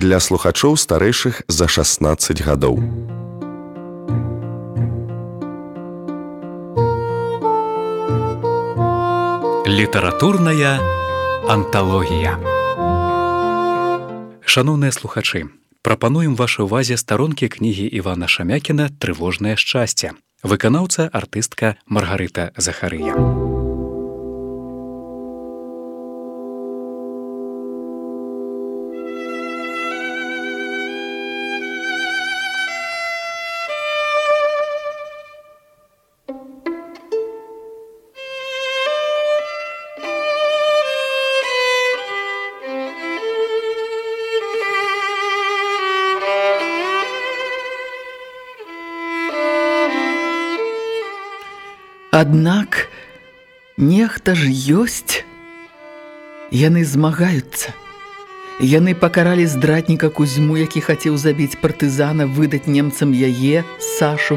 для слухачоў старэйшых за 16 гадоў. Літаратурная анталогія. Шаноўныя слухачы, прапануем вашай увазе старонкі кнігі Івана Шамякіна трывожнае шчасце. Выканаўца артыстка Маргарыта Захарыя. Аднак нехта ж ёсць. Яны змагаюцца. Яны пакаралі здратніка кузьму, які хацеў забіць партызана, выдаць немцам яе, Сашу.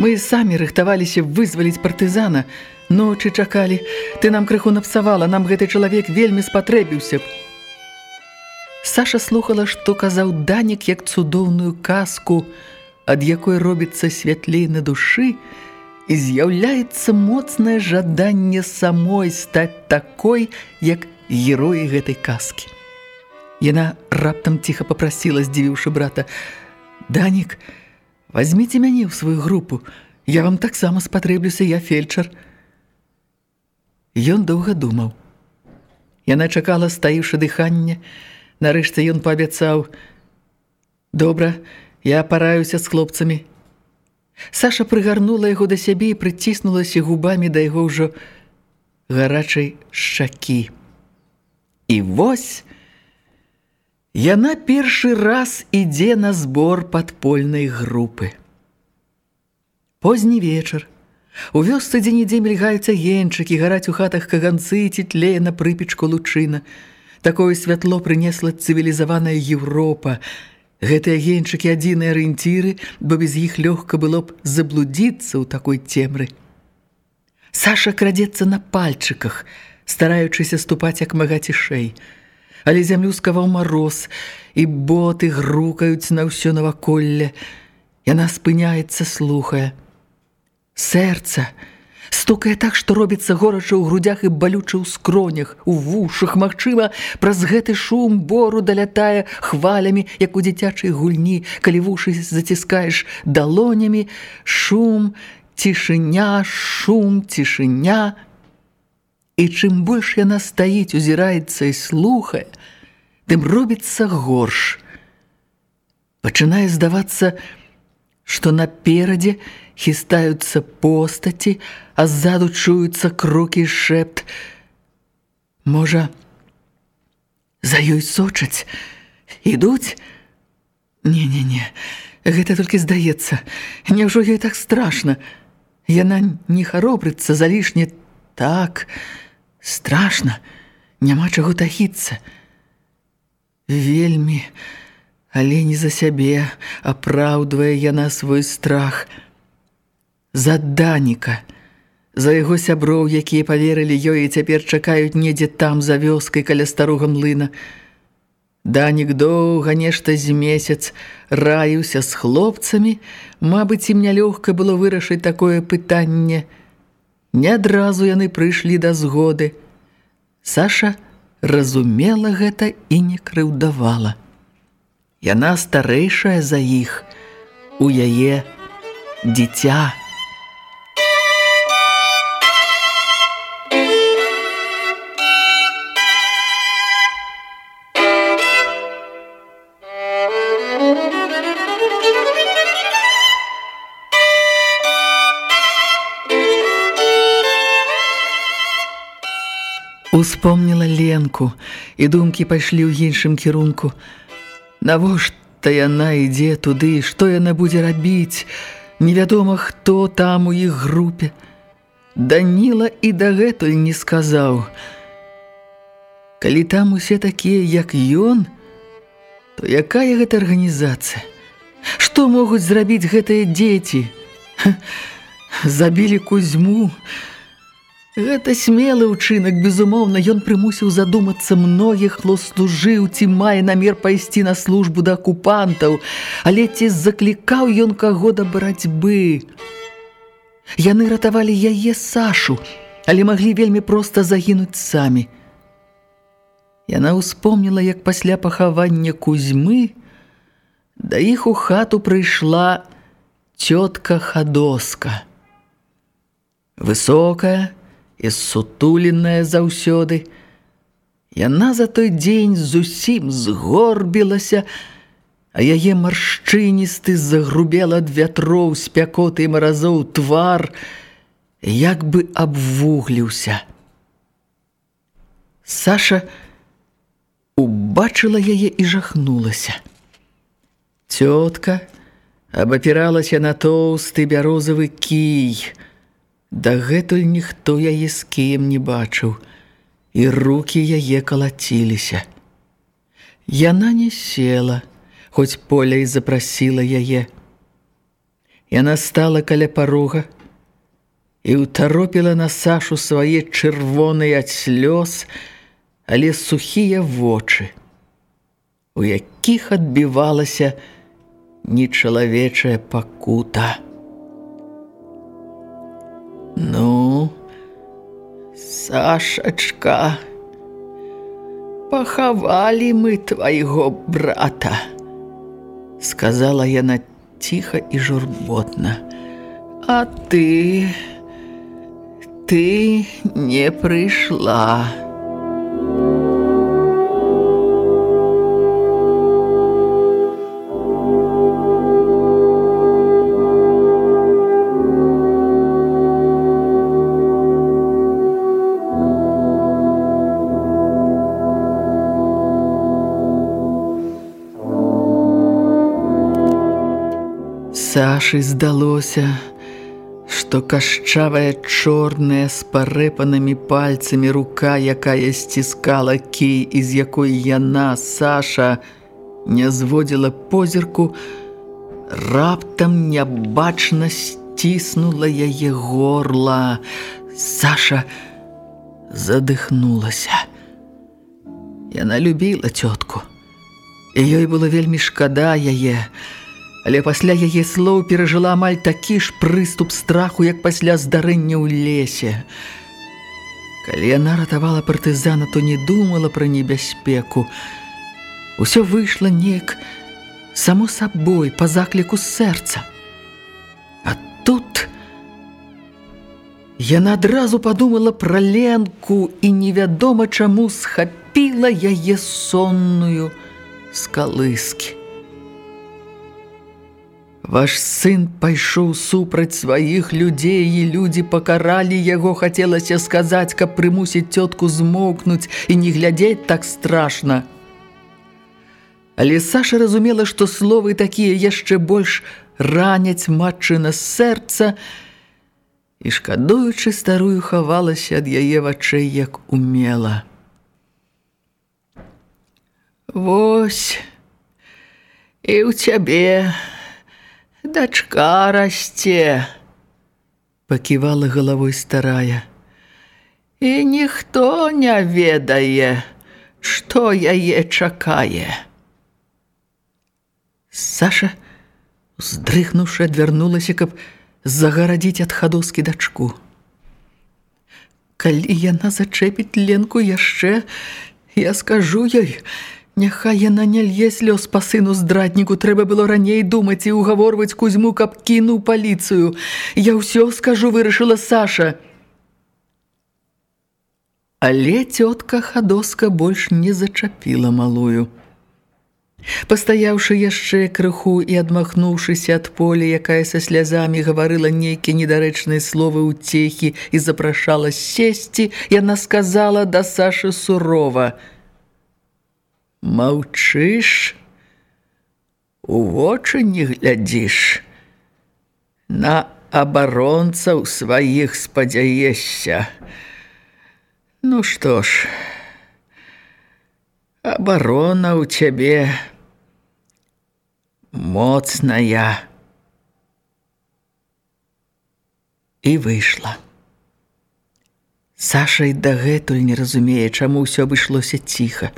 Мы самі рыхтаваліся вызваліць партызана. Ночы чакалі. Ты нам крыху напсавала, нам гэты чалавек вельмі спатрэбіўся б. Саша слухала, што казаў Данік як цудоўную казку, ад якой робіцца святлей на душы, і з'яўляецца моцнае жаданне самой стаць такой, як героі гэтай казкі. Яна раптам ціха папрасіла, здзівіўшы брата: « Данік, возьміце мяне ў сваю групу. Я вам таксама спатрэблюся, я фельчар. Ён доўга думаў. Яна чакала, стаіўшы дыханне. Нарэшце ён паабяцаў: « Добра, я параюся з хлопцамі, Саша прыгарнула яго да сябе і прыціснулася губамі да яго ўжо гарачай шакі. І вось яна першы раз ідзе на збор падпольнай групы. Позні вечар. У вёсцы дзе-нідзе мільгаюцца генчыкі, гараць у хатах каганцы ці тлее на прыпечку лучына. Такое святло прынесла цывілізаваная Еўропа – Гэтыя геньчыкі адзіныя арыенціры, бо без іх лёгка было б заблудзіцца ў такой цемры. Саша крадзецца на пальчыках, стараючыся ступаць як мага цішэй. Але зямлю скаваў мароз, і боты грукаюць на ўсё наваколле. Яна спыняецца, слухае. Сэрца – стукае так, што робіцца горача ў грудях і балюча ў скронях, у вушах, магчыма, праз гэты шум бору далятае хвалямі, як у дзіцячай гульні, калі вушы заціскаеш далонямі, шум, цішыня, шум, цішыня. І чым больш яна стаіць, узіраецца і слухае, тым робіцца горш. Пачынае здавацца, што наперадзе хістаюцца постаці, а ззаду чуюцца крокі шэпт. Можа, за ёй сочаць, ідуць? Не-не-не, гэта толькі здаецца. Няўжо ёй так страшна? Яна не харобрыцца залішне так страшна, няма чаго тахіцца. Вельмі, але не за сябе апраўдвае яна свой страх. За Даніка – За яго сяброў, якія паверылі ёй і цяпер чакаюць недзе там за вёскай каля старога млына. Данік доўга нешта з месяц раіўся з хлопцамі, Мабыць, ім нялёгка было вырашыць такое пытанне. Не адразу яны прыйшлі да згоды. Саша разумела гэта і не крыўдавала. Яна старэйшая за іх, у яе дзіця. Успомніла Ленку, і думкі пайшлі ў іншым кірунку. Навошта яна ідзе туды, што яна будзе рабіць? Невядома, хто там у іх групе. Даніла і дагэтуль не сказаў. Калі там усе такія, як ён, то якая гэта арганізацыя? Што могуць зрабіць гэтыя дзеці? Забілі кузьму, Гэта смелы ўчынак, безумоўна, ён прымусіў задумацца многіх, хто служыў ці мае намер пайсці на службу да акупантаў, але ці заклікаў ён каго да барацьбы. Яны ратавалі яе Сашу, але маглі вельмі проста загінуць самі. Яна ўспомніла, як пасля пахавання Кузьмы да іх у хату прыйшла цётка Хадоска. Высокая, і сутуленая заўсёды. Яна за той дзень зусім згорбілася, а яе маршчыністы загрубела ад вятроў спякоты і маразоў твар, як бы абвугліўся. Саша убачыла яе і жахнулася. Цётка абапіралася на тоўсты бярозавы кій, Дагэтуль ніхто яе з кіем не бачыў, і рукі яе калаціліся. Яна не села, хоць поля і запрасіла яе. Яна стала каля парога і ўтаропіла на Сашу свае чырвоныя ад слёз, але сухія вочы, у якіх адбівалася нечалавечая пакута. Сашачка, пахавалі мы твайго брата, сказала яна ціха і журботна. А ты ты не прыйшла. Сашы здалося, што кашчавая чорная з парэпанымі пальцамі рука, якая сціскала кій, з якой яна, Саша, не зводзіла позірку, раптам нябачна сціснула яе горла. Саша задыхнулася. Яна любіла цётку, і ёй было вельмі шкада яе, Але пасля яе слоў перажыла амаль такі ж прыступ страху, як пасля здарэння ў лесе. Калі яна ратавала партызана, то не думала пра небяспеку. Усё выйшла неяк само сабой па закліку сэрца. А тут яна адразу падумала пра ленку і невядома чаму схапіла яе сонную з калыскі. Ваш сын пайшоў супраць сваіх людзей, і людзі пакаралі яго, хацелася сказаць, каб прымусіць цётку змокнуць і не глядзець так страшна. Але Саша разумела, што словы такія яшчэ больш раняць матчына сэрца, і шкадуючы старую хавалася ад яе вачэй, як умела. Вось, і ў цябе, дачка расце, паківала галавой старая. І ніхто не ведае, што яе чакае. Саша, здрыхнуўшы, адвярнулася, каб загарадзіць ад хадоскі дачку. Калі яна зачэпіць ленку яшчэ, я скажу ёй, Няхай яна не лье слёз па сыну здрадніку, трэба было раней думаць і ўгаворваць кузьму, каб кінуў паліцыю. Я ўсё скажу, вырашыла Саша. Але цётка Хадоска больш не зачапіла малую. Пастаяўшы яшчэ крыху і адмахнуўшыся ад поля, якая са слязамі гаварыла нейкія недарэчныя словы ўцехі і запрашала сесці, яна сказала да Сашы сурова – Маўчыш, у вочы не глядзіш. На абаронцаў сваіх спадзяешся. Ну што ж, абарона ў цябе моцная. І выйшла. Саша і дагэтуль не разумее, чаму ўсё абышлося ціха.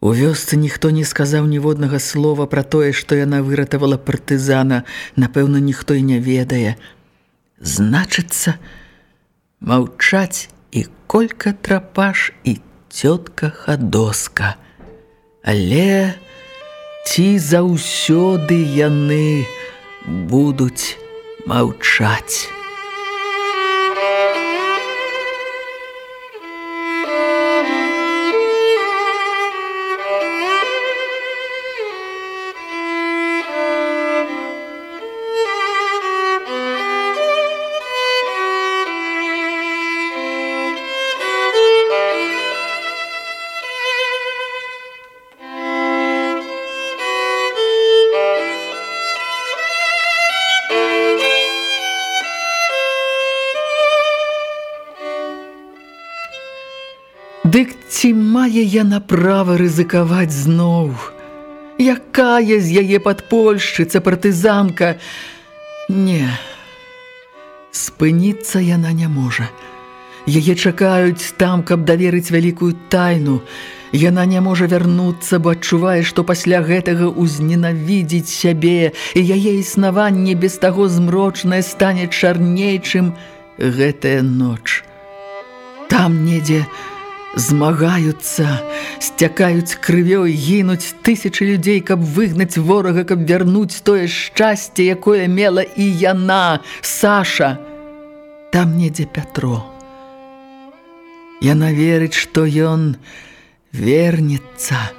У вёсцы ніхто не сказаў ніводнага слова пра тое, што яна выратавала партызана, напэўна, ніхто і не ведае. Значыцца, маўчаць і колька трапаш і цётка хадоска. Але ці заўсёды яны будуць маўчаць. Дык ці мае яна права рызыкаваць зноў? Якая з яе падпольшчыца, партызанка? Не. Спыніцца яна не можа. Яе чакаюць там, каб даверыць вялікую тайну. Яна не можа вярнуцца, бо адчувае, што пасля гэтага ўзненавідзіць сябе, і яе існаванне без таго змрочнае стане чарнейчым гэтая ноч. Там недзе змагаюцца, сцякаюць крывёй, гінуць тысячы людзей, каб выгнаць ворага, каб вярнуць тое шчасце, якое мела і яна, Саша. Там недзе Пятро. Яна верыць, што ён вернецца,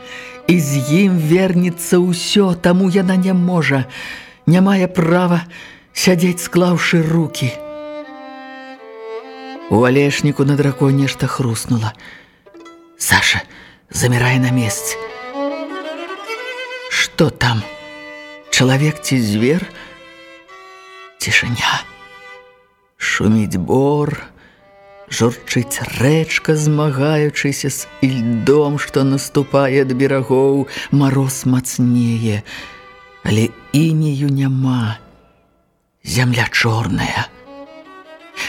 і з ім вернецца ўсё, таму яна не можа, не мае права сядзець, склаўшы рукі. У алешніку на драко нешта хруснула. Саша замирае на месцы. Што там? Чалавек ці звер? Цішыня. Шуміць бор, журчыць рэчка, змагаючыся з ільдом, што наступае ад берагоў, мароз мацнее, але інею няма. Зямля чорная.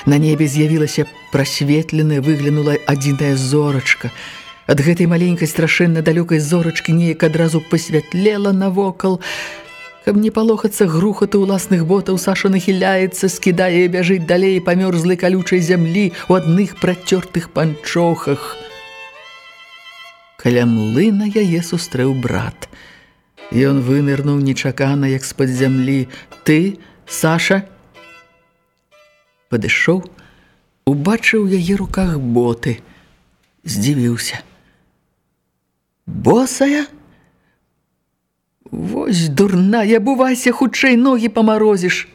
На небе з'явілася прасветленая, выглянула адзіная зорачка. Ад гэтай маленькай страшэнна далёкай зорачкі неяк адразу пасвятлела навокал. Каб не палохацца грухату ўласных ботаў, Саша нахіляецца, скідае і бяжыць далей па мёрзлай калючай зямлі ў адных працёртых панчохах. Каля млына яе сустрэў брат. Ён вынырнуў нечакана, як з-пад зямлі. «Ты, Саша?» падышоў, убачыў яе руках боты, здзівіўся. Босая? Вось дурная, бувайся хутчэй ногі памарозіш.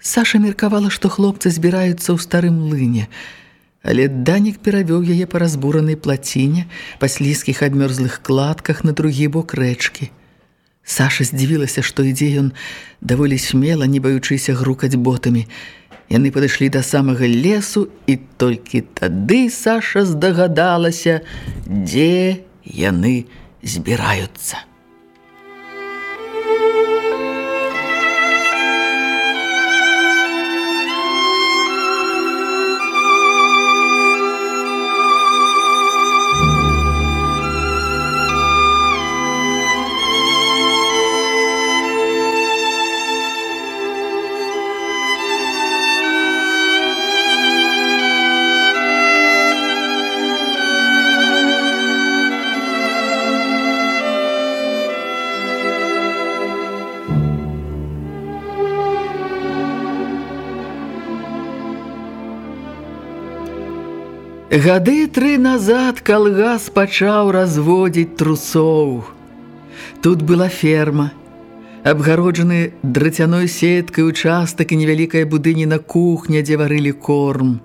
Саша меркавала, што хлопцы збіраюцца ў старым млыне, але Данік перавёў яе па разбуранай плаціне, па слізкіх адмёрзлых кладках на другі бок рэчкі. Саша здзівілася, што ідзе ён даволі смела, не баючыся грукаць ботамі. Яны падышлі да самага лесу, і толькі тады Саша здагадалася, дзе яны збіраюцца. Гады тры назад калгас пачаў разводзіць трусоў. Тут была ферма, абгароджаны драцяной сеткай участак і невялікая будыніна кухня, дзе варылі корм.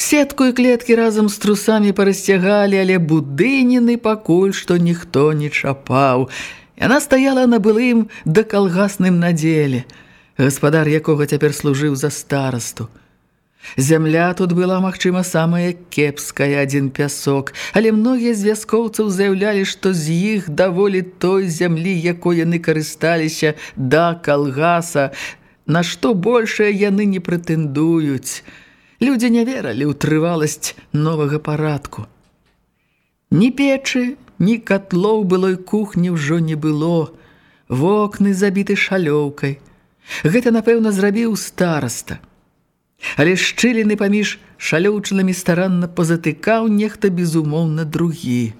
Сетку і клеткі разам з трусамі парасцягалі, але будыніны пакуль што ніхто не чапаў. Яна стаяла на былым да калгасным надзеле, гаспадар якога цяпер служыў за старасту. Зямля тут была, магчыма, самая кепская адзін пясок, але многія з вяскоўцаў заяўлялі, што з іх даволі той зямлі, якой яны карысталіся да калгаса, на што большае яны не прэтэндуюць. Людзі не вералі ў трываласць новага парадку. Ні печы, ні катлоў былой кухні ўжо не было, вокны забіты шалёўкай. Гэта, напэўна, зрабіў стараста. Але шчыліны паміж шалёўчынамі старанна пазатыкаў нехта безумоўна другі.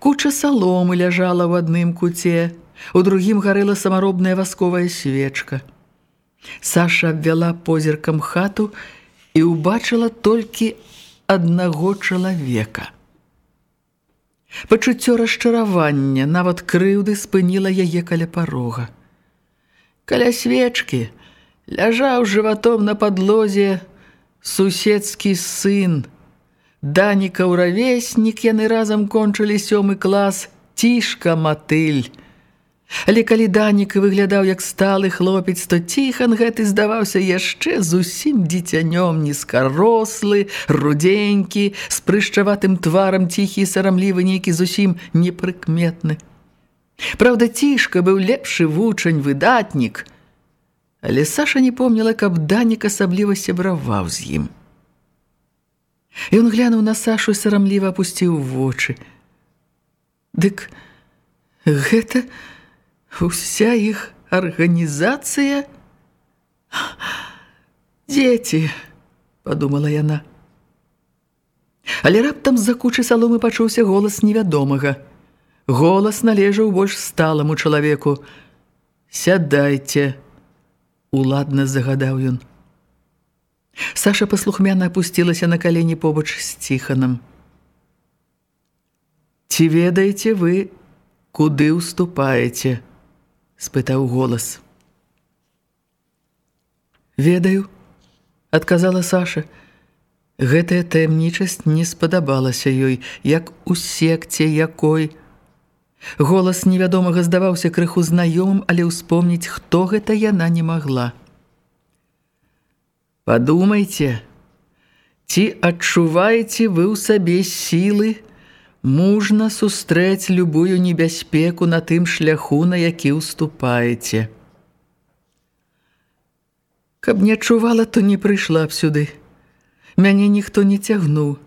Куча саломы ляжала ў адным куце, у другім гарэла самаробная васковая свечка. Саша абвяла позіркам хату і ўбачыла толькі аднаго чалавека. Пачуццё расчаравання, нават крыўды спыніла яе каля парога. Каля свечкі ляжаў жыватом на падлозе суседскі сын. Даніка ўравеснік яны разам кончылі сёмы клас цішка матыль. Але калі Даніка выглядаў як сталы хлопец, то ціхан гэты здаваўся яшчэ зусім дзіцянём нізкарослы, рудзенькі, з прышчаватым тварам ціхі і сарамлівы нейкі зусім непрыкметны. Праўда, цішка быў лепшы вучань, выдатнік, але Саша не помніла, каб Данік асабліва сябраваў з ім. Ён глянуў на Сашу і сарамліва апусціў вочы. Дык гэта уся іх арганізацыя дзеці подумала яна але раптам з-за кучы саломы пачуўся голас невядомага голас належаў больш сталаму чалавеку сядайце уладна загадаў ён Саша паслухмяна апусцілася на калені побач з ціханам ці ведаеце вы куды ўступаеце спытаў голас. Ведаю, адказала Саша. Гэтая таямнічасць не спадабалася ёй, як у секце якой. Голас невядомага здаваўся крыху знаёмым, але ўспомніць, хто гэта яна не магла. Падумайце, ці адчуваеце вы ў сабе сілы, мужна сустрэць любую небяспеку на тым шляху, на які ўступаеце. Каб не адчувала, то не прыйшла б сюды. Мяне ніхто не цягнуў.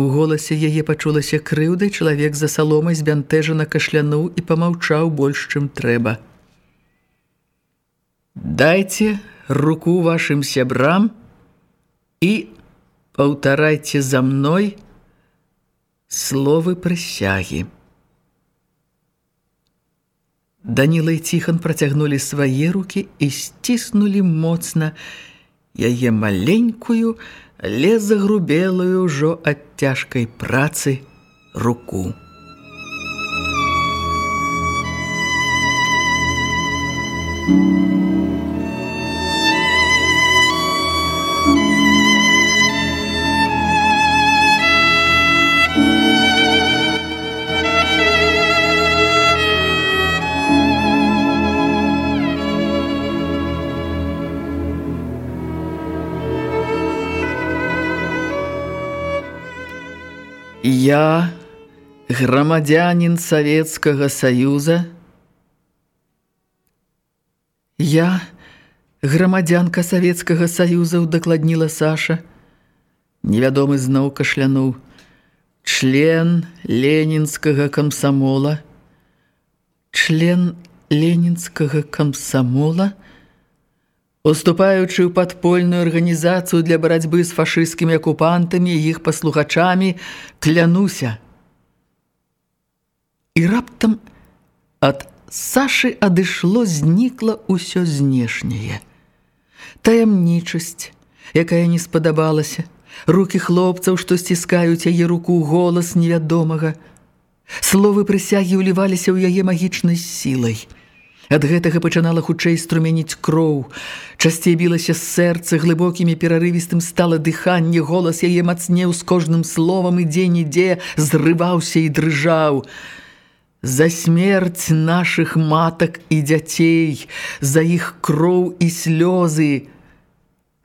У голасе яе пачулася крыўда, чалавек за саломай збянтэжана кашлянуў і памаўчаў больш, чым трэба. Дайце руку вашым сябрам і паўтарайце за мной, словы прысягі. Даніла і ціхан працягнулі свае рукі і сціснулі моцна яе маленькую, але загрубелую ўжо ад цяжкай працы руку. Thank you. Я, грамадзянин Савецкага Саюза, Я, грамадзянка Савецкага Саюза, удакладніла Саша. Невядомы зноў кашлянуў. Член ленінскага камсамола. Член ленінскага камсамола – Уступаючы ў падпольную арганізацыю для барацьбы з фашысцкімі акупантамі і іх паслухачамі, клянуся. І раптам ад Сашы адышло знікла ўсё знешняе. Таямнічасць, якая не спадабалася, рукі хлопцаў, што сціскаюць яе руку голас невядомага. Словы прысягі ўліваліся ў яе магічнай сілай – Ад гэтага пачынала хутчэй струменіць кроў. Часцей білася сэрца глыбокімі перарывістым стала дыханне, голас яе мацнеў з кожным словам і дзе-нідзе зрываўся і дрыжаў. За смерць нашых матак і дзяцей, за іх кроў і слёзы.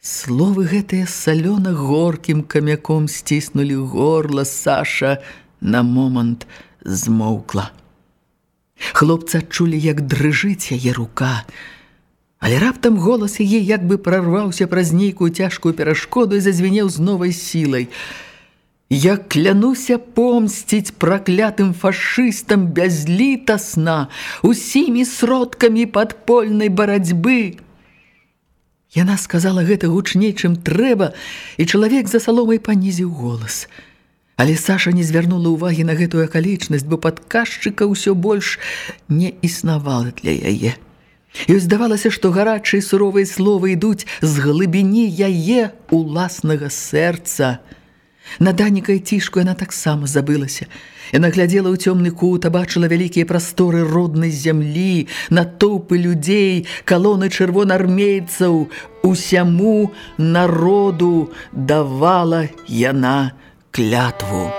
Словы гэтыя салёна горкім камяком сціснулі горла Саша на момант змоўкла. Хлопцы адчулі, як дрыжыць яе рука. Але раптам голас яе як бы прарваўся праз нейкую цяжкую перашкоду і зазвенеў з новай сілай. Я клянуся помсціць праклятым фашыстам бязлітасна усімі сродкамі падпольнай барацьбы. Яна сказала гэта гучней, чым трэба, і чалавек за саломай панізіў голас. Але Саша не звярнула ўвагі на гэтую акалічнасць, бо падказчыка ўсё больш не існавала для яе. І здавалася, што гарачыя суровыя словы ідуць з глыбіні яе уласнага сэрца. На данікай цішку яна таксама забылася. Яна глядзела ў цёмны кут, а бачыла вялікія прасторы роднай зямлі, натоўпы людзей, калоны чырвонаармейцаў, усяму народу давала яна клятву.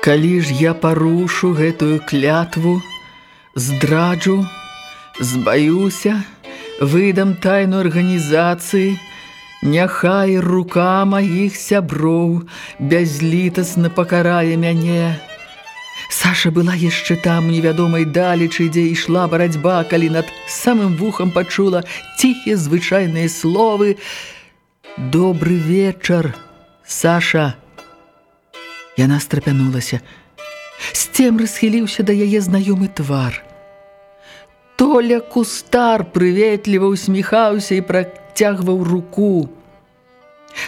Калі ж я парушу гэтую клятву, здраджу, збаюся, выдам тайну арганізацыі, няхай рука маіх сяброў бязлітасна пакарае мяне. Саша была яшчэ там невядомай далечы, дзе ішла барацьба, калі над самым вухам пачула ціхія звычайныя словы: Добры вечар, Саша! Яна страпянулася. Сцемры схіліўся да яе знаёмы твар. Толя кустар прыветліва усміхаўся і працягваў руку.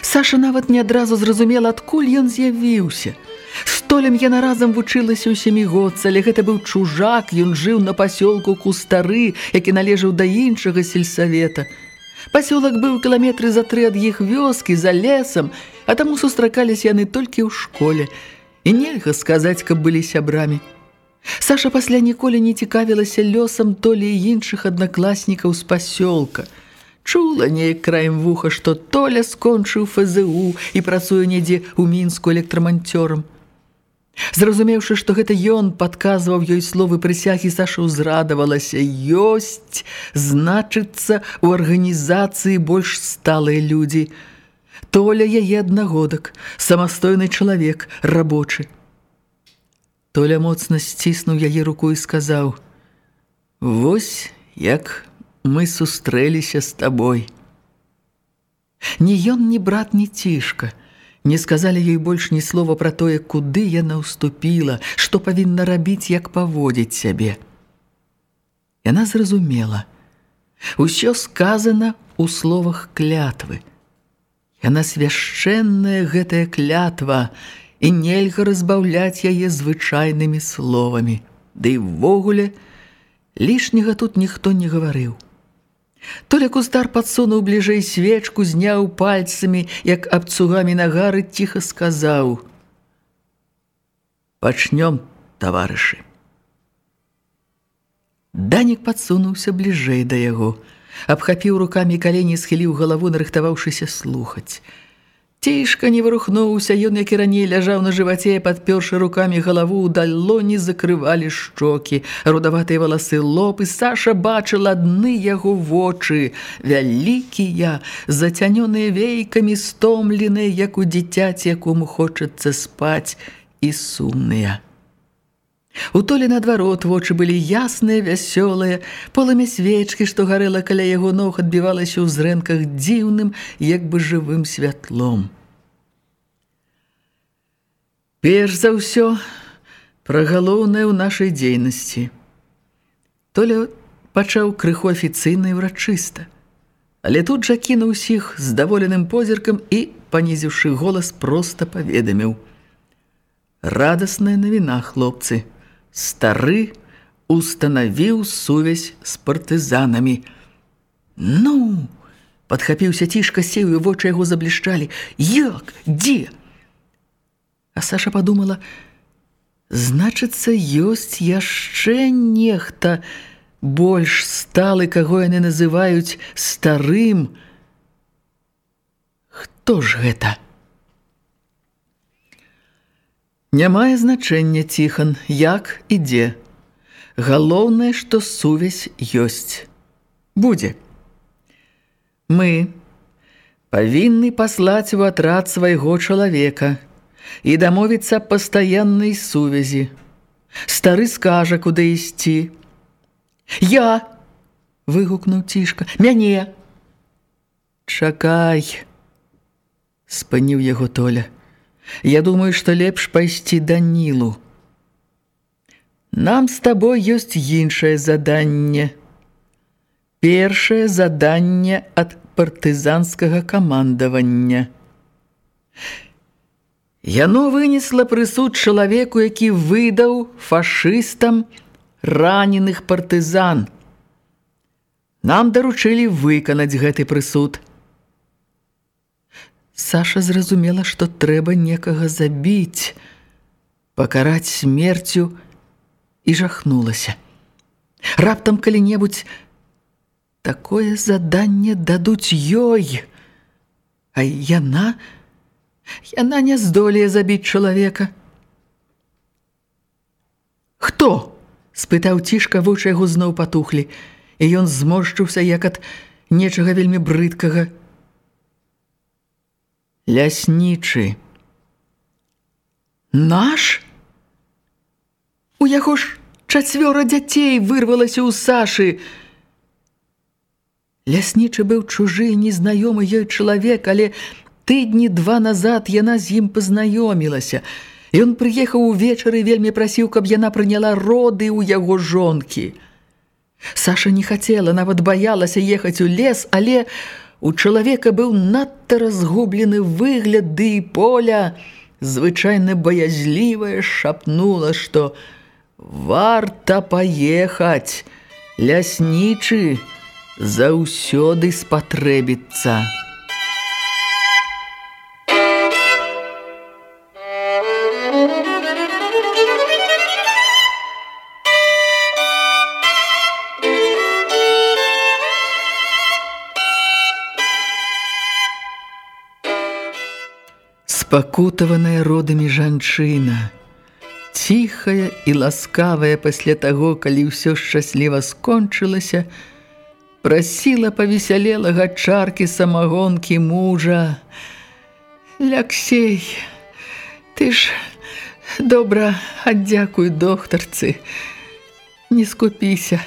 Саша нават не адразу зразумела, адкуль ён з'явіўся. З толем яна разам вучылася ў сямігодца, але гэта быў чужак, ён жыў на пасёлку кустары, які належаў да іншага сельсавета. Пасёлак быў кіламетры за тры ад іх вёскі, за лесам, а таму сустракаліся яны толькі ў школе. І нельга сказаць, каб былі сябрамі. Саша пасля ніколі не цікавілася лёсам толі іншых аднакласнікаў з пасёлка. Чула неяк краем вуха, што Толя скончыў ФЗУ і працуе недзе ў мінску электраманцёрам. Зразумеўшы, што гэта ён падказваў ёй словы прысягі, Саша ўзрадавалася. Ёсць, значыцца, у арганізацыі больш сталыя людзі – Толя яе аднагодак, самастойны чалавек, рабочы. Толя моцна сціснуў яе руку і сказаў: « Вось як мы сустрэліся з табой. Ні ён, ні брат, ні цішка. Не сказалі ёй больш ні слова пра тое, куды яна ўступіла, што павінна рабіць, як паводзіць сябе. Яна зразумела. Усё сказана ў словах клятвы – Яна свяшчэнная гэтая клятва, і нельга разбаўляць яе звычайнымі словамі. Ды і ввогуле лішняга тут ніхто не гаварыў. Толя кустар падсунуў бліжэй свечку, зняў пальцамі, як абцугамі нагары ціха сказаў: « Пачнём, таварышы. Данік падсунуўся бліжэй да яго абхапіў рукамі калені, схіліў галаву, нарыхтаваўшыся слухаць. Цішка не вырухнуўся, ён, як і раней, ляжаў на жываце, падпёршы рукамі галаву, у далоні закрывалі шчокі, рудаватыя валасы лоб, і Саша бачыла адны яго вочы, вялікія, зацянёныя вейкамі, стомленыя, як у дзіцяці, якому хочацца спаць, і сумныя. У толі наадварот вочы былі ясныя, вясёлыя, полымя свечкі, што гарэла каля яго ног, адбівалася ў зрэнках дзіўным, як бы жывым святлом. Перш за ўсё, пра галоўнае ў нашай дзейнасці. Толя пачаў крыху афіцыйна і ўрачыста. Але тут жа кінуў усіх здаволеным позіркам і, панізіўшы голас, проста паведаміў. Радасная навіна, хлопцы! Стары устанавіў сувязь з партызанамі. Ну, падхапіўся цішка сею, вочы яго заблішчалі. Як? Дзе? А Саша падумала, значыцца, ёсць яшчэ нехта больш сталы, каго яны называюць старым. Хто ж гэта? Не мае значэння ціхан, як ідзе. Галоўнае, што сувязь ёсць. Будзе. Мы павінны паслаць у атрад свайго чалавека і дамовіцца пастаяннай сувязі. Стары скажа, куды ісці. Я! выгукнуў цішка. Мяне! Чакай! спыніў яго толя. Я думаю, што лепш пайсці да Нілу. Нам з табой ёсць іншае заданне. Першае заданне ад партызанскага камандавання. Яно вынесла прысуд чалавеку, які выдаў фашыстам раненых партызан. Нам даручылі выканаць гэты прысуд – Саша зразумела, што трэба некага забіць, пакараць смерцю і жахнулася. Раптам калі-небудзь такое заданне дадуць ёй, а яна яна не здолее забіць чалавека. Хто? спытаў цішка вочы яго зноў патухлі, і ён зморшчыўся як ад нечага вельмі брыдкага ляснічы. Наш? У яго ж чацвёра дзяцей вырвалася ў Сашы. Ляснічы быў чужы, незнаёмы ёй чалавек, але тыдні два назад яна з ім пазнаёмілася. Ён прыехаў увечары вельмі прасіў, каб яна прыняла роды ў яго жонкі. Саша не хацела, нават баялася ехаць у лес, але У чалавека быў надта разгублены выгляд ды і поля, звычайна баязлівая шапнула, што варта паехаць, ляснічы заўсёды спатрэбіцца. Спакутаваная родамі жанчына, ціхая і ласкавая пасля таго, калі ўсё шчасліва скончылася, прасіла павесялелага чаркі самагонкі мужа. Ляксей, ты ж добра аддзякуй доктарцы, не скупіся.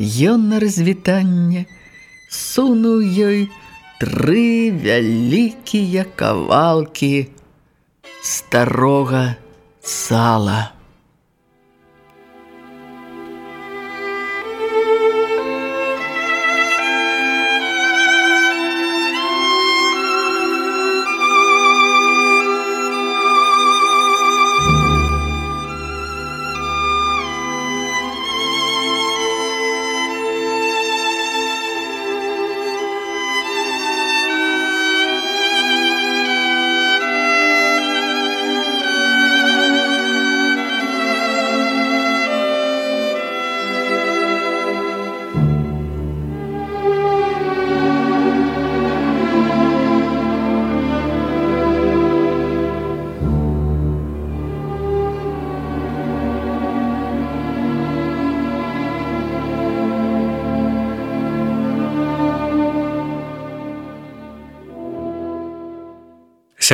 Ён на развітанне сунуў ёй, тры вялікія кавалкі старога сала.